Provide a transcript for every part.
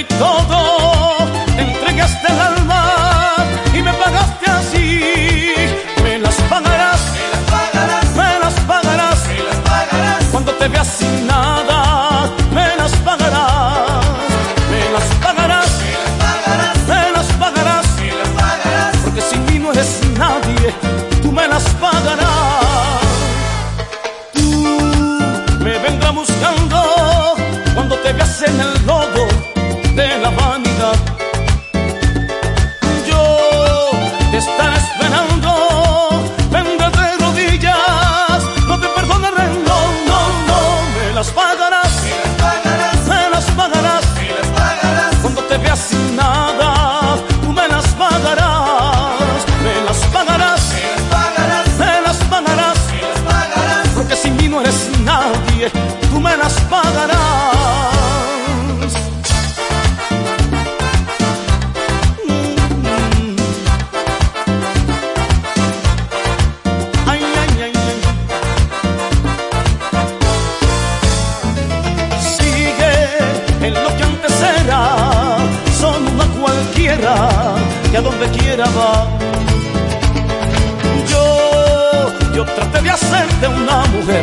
di todo, te entregaste el alma y me pagaste así. Me las pagarás, me las pagarás, me las pagarás, me las pagarás. cuando te veas sin nada, me las pagarás, me las pagarás, Me las pagarás, me las pagarás. me las pagarás. Porque sin mí no eres nadie, tú me las pagarás. Tú me vendrás buscando cuando te veas en el nadie, tú me las pagarás. Mm. Ay, ay, ay. Sigue en lo que antes era, son una cualquiera que a donde quiera va. Yo, yo traté de hacerte una mujer,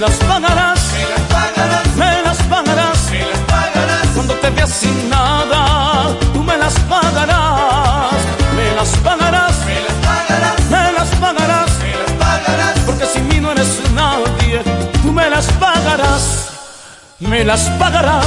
las pagarás, Me las pagarás, me las pagarás. me las pagarás. Cuando te veas sin nada, tú me las pagarás, me las pagarás, Me las pagarás, me las pagarás. me las pagarás. Porque sin mí no eres nadie, tú me las pagarás, me las pagarás.